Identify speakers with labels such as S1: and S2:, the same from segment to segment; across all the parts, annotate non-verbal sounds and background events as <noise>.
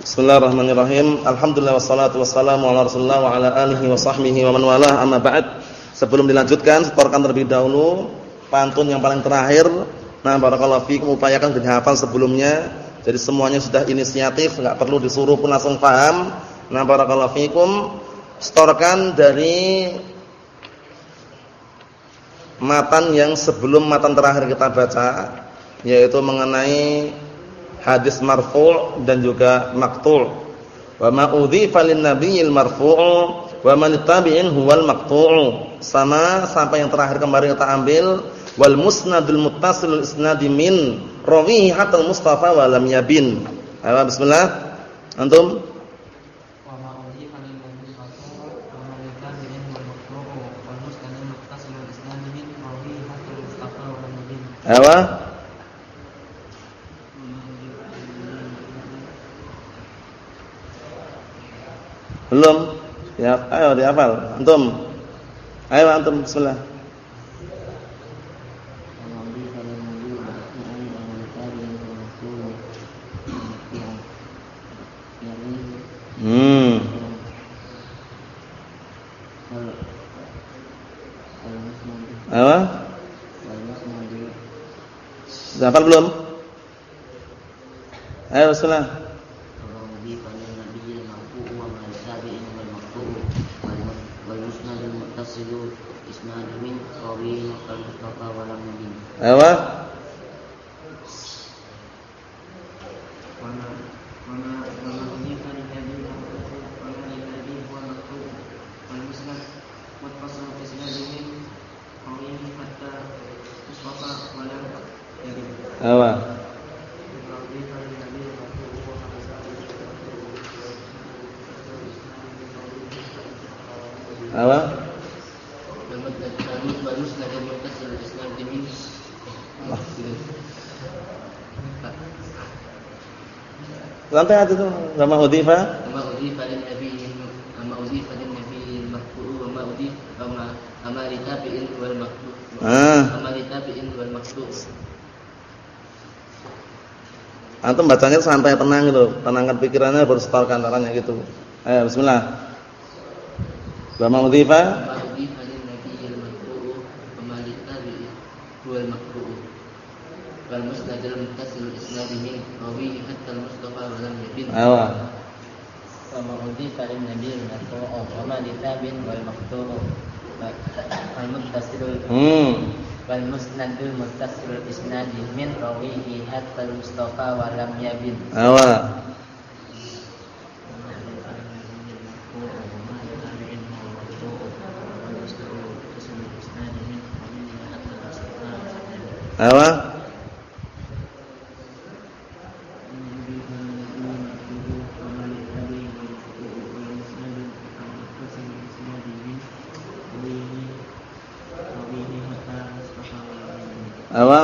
S1: Bismillahirrahmanirrahim. Alhamdulillah wassalatu wassalamu ala Rasulillah wa ala alihi wa sahbihi wa man walah. Amma ba'd. Sebelum dilanjutkan, setorkan terlebih dahulu pantun yang paling terakhir. Nah, barakallahu fikum upayakan hafal sebelumnya. Jadi semuanya sudah inisiatif, enggak perlu disuruh pun langsung paham. Nah, barakallahu fikum. Setorkan dari matan yang sebelum matan terakhir kita baca yaitu mengenai hadis marfu' dan juga maqtu'. Wa ma udhifa lin nabiyil marfu' wa man tabi'in huwal maqtu'. Sama sampai yang terakhir kemarin kita ambil wal musnadul muttasil isnadi min rawihi hatta mustafa wa lam yabin. Ayo bismillah. Antum? Ayo. Belum? Ya, ayo dihafal. Antum. Ayo antum bismillah. Hmm. Hafal belum? Ayo bismillah. Apa? Lantai aja tuh, nama Udifa.
S2: Nama Udifa dan Nabi, nama Udifa dan Nabi makbul, nama Udif, nama nama litabiin wal makbul.
S1: Ah.
S2: Litabiin wal.
S1: Antum bacanya santai tenang gitu, tenangkan pikirannya baru setorkan caranya gitu. Ayo bismillah. Nama Udifa.
S2: Wal musnadul muttasil isnadi min rawihi hatta al-mustafa wa lam yabin.
S1: Ayo.
S2: Nama Udifa dan Nabi makbul, nama litabiin wal makbul. Wal muttasilul
S1: Hmm.
S2: wal musnadul muttasil isnadi min rawihi hatta al-mustafa wa lam yabin
S1: Ayo. Ayo. Ayo.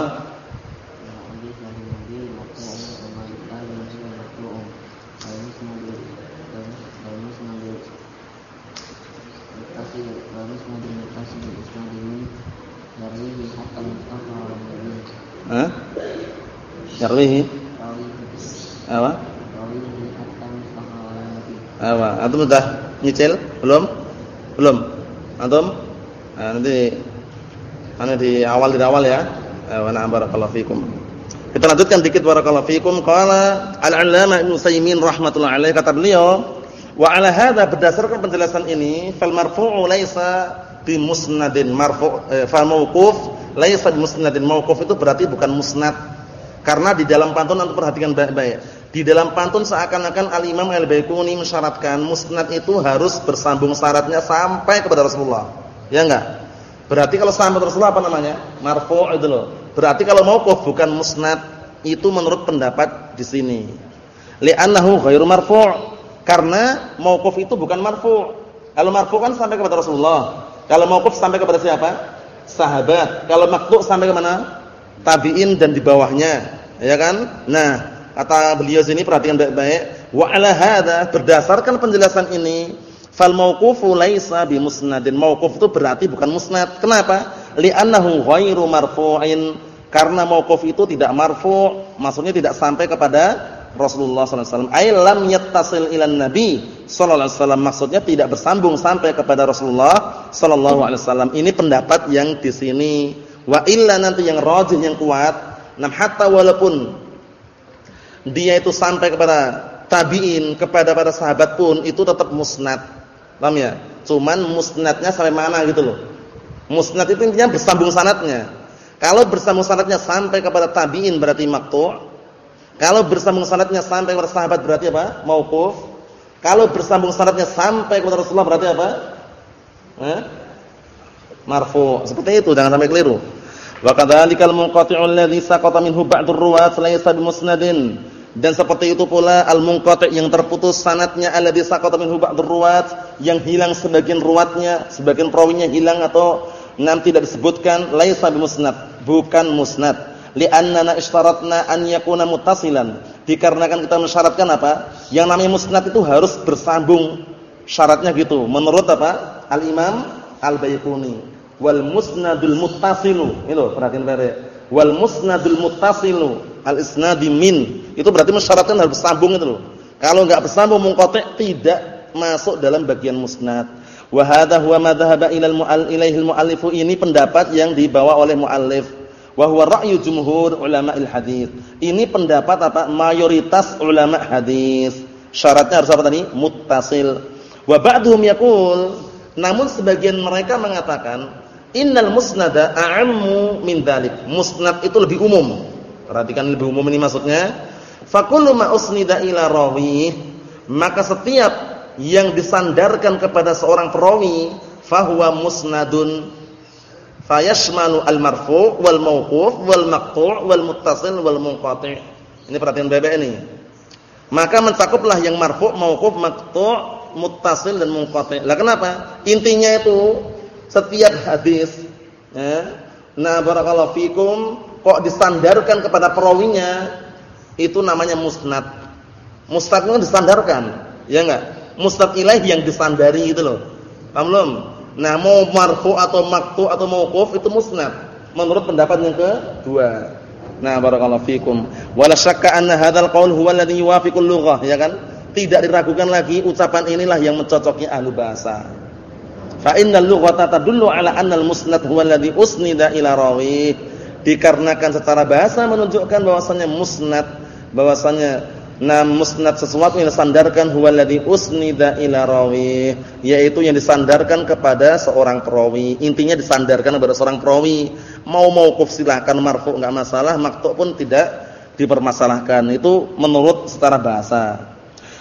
S1: Hah? Yarwihi. Ayo. Ayo. Antum sudah nyicil? Belum? Belum. Antum? Nah, nanti Ana di awal di awal ya. Wa na'am barakallahu fikum. Kita lanjutkan dikit barakallahu fikum. Qala al-'allama Ibnu Utsaimin rahimatullah alaihi kata beliau, wa 'ala hadza berdasarkan penjelasan ini, fal marfu'u laisa bi musnadin marfu' eh, fal mauquf laisa bi musnadin mauquf itu berarti bukan musnad. Karena di dalam pantun antum perhatikan baik-baik. Di dalam pantun seakan-akan Al-Imam Al-Baiquni mensyaratkan musnad itu harus bersambung syaratnya sampai kepada Rasulullah. Ya enggak? Berarti kalau sampai Rasulullah apa namanya? Marfu' itu loh. Berarti kalau mauquf bukan musnad, itu menurut pendapat di sini. Li'annahu ghairu marfu'. Karena mauquf itu bukan marfu'. Kalau marfu' kan sampai kepada Rasulullah. Kalau mauquf sampai kepada siapa? Sahabat. Kalau maqtu' sampai ke mana? Tabi'in dan di bawahnya. Ya kan? Nah, kata beliau sini perhatikan baik-baik. Wa 'ala hadza berdasarkan penjelasan ini Fal mauqufu laisa bi musnadin. Mauquf itu berarti bukan musnad. Kenapa? Li'annahu ghairu marfu'in. Karena mauquf itu tidak marfu', maksudnya tidak sampai kepada Rasulullah sallallahu alaihi wasallam. Ai ilan nabi sallallahu alaihi wasallam. Maksudnya tidak bersambung sampai kepada Rasulullah sallallahu alaihi wasallam. Ini pendapat yang di sini. Wa illa nanti yang rajih yang kuat, nam hatta walaupun dia itu sampai kepada tabi'in, kepada para sahabat pun itu tetap musnad. Paham ya? Cuman musnadnya sampai mana gitu loh. Musnad itu intinya bersambung sanatnya. Kalau bersambung sanatnya sampai kepada tabi'in berarti maqtu'. Kalau bersambung sanatnya sampai kepada sahabat berarti apa? Mauquf. Kalau bersambung sanatnya sampai kepada Rasulullah berarti apa? Eh? Marfu. Seperti itu, jangan sampai keliru. Wa kadzalikal munqati'u alladhi saqata minhu ba'dur ruwat laysa bimusnadin. Dan seperti itu pula al-munqati' yang terputus sanatnya alladhi saqata minhu ba'dur ruwat, yang hilang sebagian ruwatnya, sebagian perawinya hilang atau nam tidak disebutkan laysa bimusnad, bukan musnad li'annana isyaratna an yakuna muttasilan. Dikarenakan kita mensyaratkan apa? Yang namanya musnad itu harus bersambung. Syaratnya gitu. Menurut apa? Al-Imam Al-Baiquni. Wal musnadul muttasilu. Itu perhatian baik. Wal musnadul muttasilu al-isnadi min. Itu berarti mensyaratkan harus bersambung itu loh. Kalau enggak bersambung munqati' tidak masuk dalam bagian musnad. Wa hadha huwa madhhaba ila al-mu'allif muallifu ini pendapat yang dibawa oleh muallif wa huwa ra'yu jumhur ulama hadis. Ini pendapat apa? Mayoritas ulama hadis. Syaratnya harus apa tadi? Muttasil. Wa ba'dhum yaqul, namun sebagian mereka mengatakan innal musnada a'ammu min dzalik. Musnad itu lebih umum. Perhatikan lebih umum ini maksudnya. Fa kullu ma usnida ila rawi, maka setiap yang disandarkan kepada seorang perawi fahuwa musnadun fayashmalu al-marfu' wal mauquf wal maqtu' wal muttasil wal munqati'. Ini perhatian bebek ini. Maka mencakuplah yang marfu', mauquf, maqtu', muttasil dan munqati'. Lah kenapa? Intinya itu setiap hadis ya. Nah, barakallahu fikum kok disandarkan kepada perawinya itu namanya musnad. Musnad itu disandarkan, ya enggak? Musnad ilaih yang disandari itu loh. Paham belum? Nah, mau marfu atau maktu atau mauquf itu musnad menurut pendapat yang kedua. Nah, barakallahu fikum. Wala syakka anna hadzal qaul huwa alladhi yuwafiqul lughah, ya kan? Tidak diragukan lagi ucapan inilah yang mencocoki ahli bahasa. Fa innal lughata tadullu ala anna al-musnad huwa alladhi usnida ila rawi. Dikarenakan secara bahasa menunjukkan bahwasanya musnad bahwasanya Nah musnad sesuatu yang disandarkan huwaladzi usnida ila rawi, yaitu yang disandarkan kepada seorang perawi. Intinya disandarkan kepada seorang perawi. Mau mauquf silakan, marfu enggak masalah, maktu pun tidak dipermasalahkan. Itu menurut secara bahasa.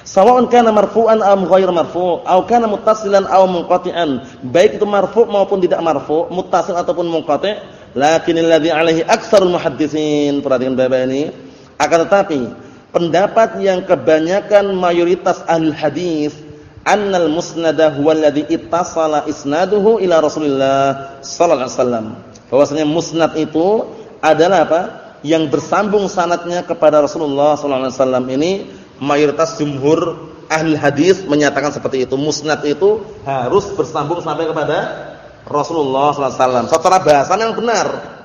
S1: Sawa'un kana marfu'an aw ghair marfu' aw kana muttasilan aw munqati'an. Baik itu marfu' maupun tidak marfu', muttasil ataupun munqati', lakinnal ladzi alaihi aktsarul muhaddisin. Perhatikan Bapak ini. Akan tetapi pendapat yang kebanyakan mayoritas ahli hadis annal musnada huwa alladhi ittasala isnaduhu ila Rasulillah sallallahu alaihi wasallam. Bahwasanya musnad itu adalah apa? Yang bersambung sanatnya kepada Rasulullah sallallahu alaihi wasallam. Ini mayoritas jumhur ahli hadis menyatakan seperti itu. Musnad itu harus bersambung sampai kepada Rasulullah wasallam. Secara bahasa yang benar.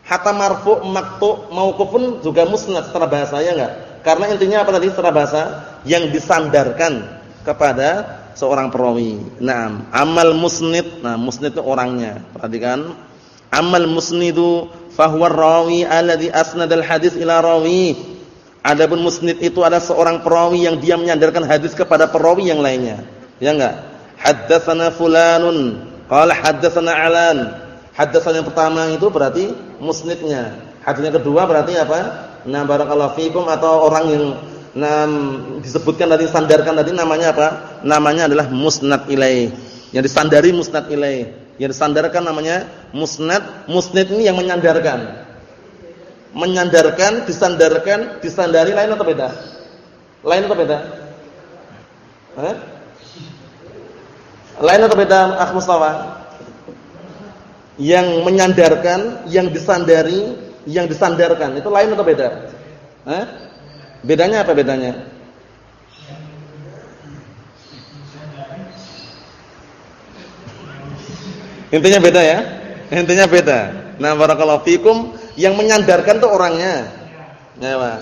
S1: Hatta marfu, maktu, mauquf pun juga musnad secara bahasanya enggak? Karena intinya apa tadi secara bahasa? Yang disandarkan kepada seorang perawi. Naam, amal musnid. Nah, musnid itu orangnya. Perhatikan. Amal musnidu fahuwa rawi alladhi asnadal hadis ila rawi. Adapun musnid itu adalah seorang perawi yang dia menyandarkan hadis kepada perawi yang lainnya. Ya enggak? Haddatsana fulanun qala haddatsana alan. Haddatsana yang pertama itu berarti musnidnya. Hadis yang kedua berarti apa? Nah, barakallahu fikum atau orang yang nah, disebutkan tadi sandarkan tadi namanya apa? Namanya adalah musnad ilaih. Yang disandari musnad ilaih. Yang disandarkan namanya musnad. Musnad ini yang menyandarkan. Menyandarkan, disandarkan, disandari lain atau beda? Lain atau beda? Eh? Lain atau beda Akh Mustafa? Yang menyandarkan, yang disandari, yang disandarkan itu lain atau beda? Eh? Bedanya apa bedanya? Intinya beda ya? Intinya beda. Nah, barakallahu fikum yang menyandarkan itu orangnya. Ya, Pak.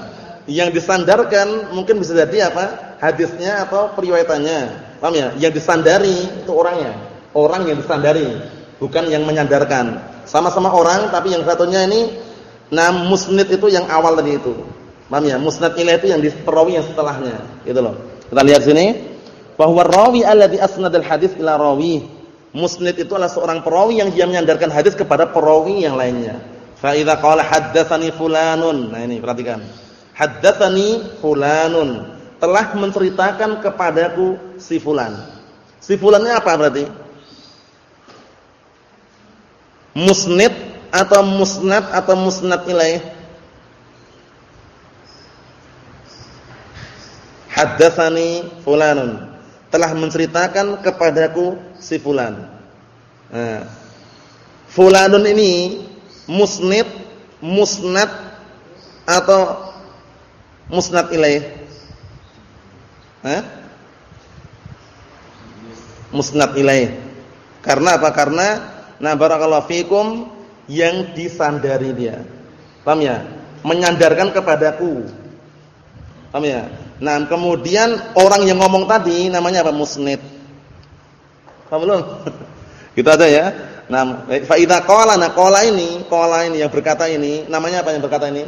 S1: Yang disandarkan mungkin bisa jadi apa? Hadisnya atau periwayatannya. Paham ya? Yang disandari itu orangnya. Orang yang disandari, bukan yang menyandarkan. Sama-sama orang tapi yang satunya ini nah musnid itu yang awal tadi itu. Paham ya? Musnad ilaih itu yang di perawi yang setelahnya. Gitu loh. Kita lihat sini. Bahwa rawi alladhi asnadal hadis ila rawi. Musnid itu adalah seorang perawi yang dia menyandarkan hadis kepada perawi yang lainnya. Fa idza qala fulanun. Nah ini perhatikan haddatsani fulanun telah menceritakan kepadaku si fulan. Si fulannya apa berarti? Musnid atau musnad atau musnad ilaih? Haddatsani fulanun telah menceritakan kepadaku si fulan. Nah, fulanun ini musnid, musnad atau musnad ilaih? Hah? Musnad ilaih. Karena apa? Karena na barakallahu fikum yang disandari dia. Paham ya? Menyandarkan kepadaku. Paham ya? Nah, kemudian orang yang ngomong tadi namanya apa? Musnid. Paham belum? <laughs> Gitu aja ya. Nah, fa idza nah qala ini, qala ini yang berkata ini namanya apa yang berkata ini?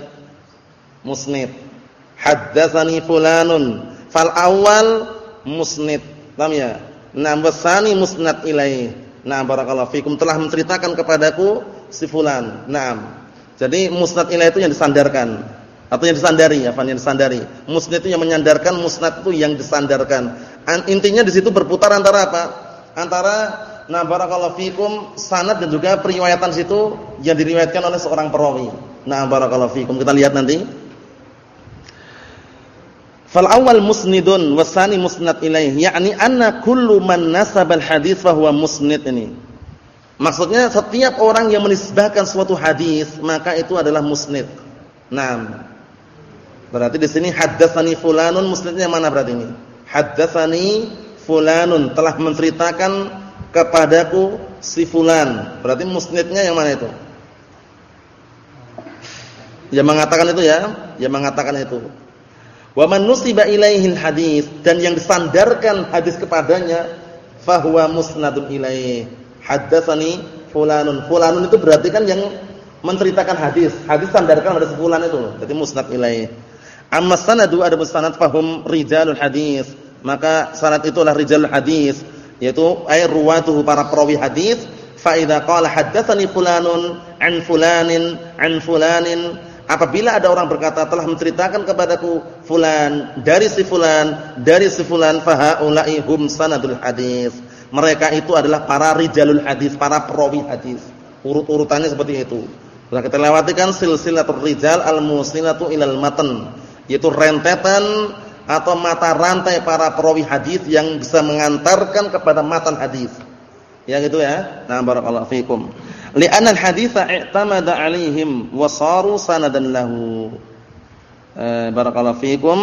S1: Musnid. Haddatsani fulanun fal awal musnid. Paham ya? Nah wasani musnad ilaih. Nah barakallahu fikum telah menceritakan kepadaku si fulan. Nah jadi musnad ilaih itu yang disandarkan. Atau yang disandari apa yang disandari. Musnad itu yang menyandarkan musnad itu yang disandarkan. Intinya di situ berputar antara apa? Antara nah barakallahu fikum sanad dan juga periwayatan situ yang diriwayatkan oleh seorang perawi nah barakallahu fikum kita lihat nanti Fal awal musnidun wasani musnad ilaih, yakni anna kullu man nasabal hadis fahuwa musnid ini. Maksudnya setiap orang yang menisbahkan suatu hadis maka itu adalah musnid. Nah, berarti di sini haddatsani fulanun musnidnya mana berarti ini? Haddatsani fulanun telah menceritakan kepadaku si fulan. Berarti musnidnya yang mana itu? Yang mengatakan itu ya, yang mengatakan itu. Wa man nusiba ilaihil hadis dan yang disandarkan hadis kepadanya fahuwa musnadun ilaih. Haddatsani fulanun. Fulanun itu berarti kan yang menceritakan hadis. Hadis sandarkan pada sefulan itu. Jadi musnad ilaih. Amma sanadu ada musnad fahum rijalul hadis. Maka sanad itu adalah rijalul hadis, yaitu ay ruwatuhu para perawi hadis. Fa idza qala haddatsani fulanun an fulanin an fulanin Apabila ada orang berkata telah menceritakan kepadaku fulan dari si fulan dari si fulan fahaula'i hum sanadul hadis. Mereka itu adalah para rijalul hadis, para perawi hadis. Urut-urutannya seperti itu. Sudah kita lewati kan silsilatul rijal al-musilatu ilal matan, yaitu rentetan atau mata rantai para perawi hadis yang bisa mengantarkan kepada matan hadis. Yang itu ya. Nah, barakallahu fikum li'anna al-haditsa i'tamada 'alaihim wa saru sanadan lahu. Eh, barakallahu fikum.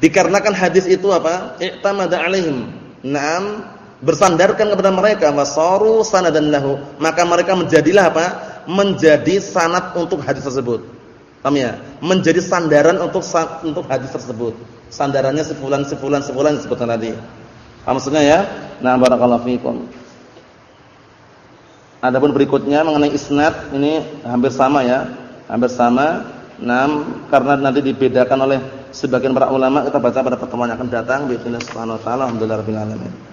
S1: Dikarenakan hadis itu apa? I'tamada 'alaihim. Naam, bersandarkan kepada mereka wa saru sanadan lahu. Maka mereka menjadilah apa? Menjadi sanad untuk hadis tersebut. Paham ya? Menjadi sandaran untuk untuk hadis tersebut. Sandarannya sebulan sebulan sebulan disebutkan tadi. Paham maksudnya ya? Nah, barakallahu fikum. Adapun berikutnya mengenai isnad ini hampir sama ya, hampir sama. Nam karena nanti dibedakan oleh sebagian para ulama kita baca pada pertemuan yang akan datang. Bismillahirrahmanirrahim. Alhamdulillahirabbil alamin.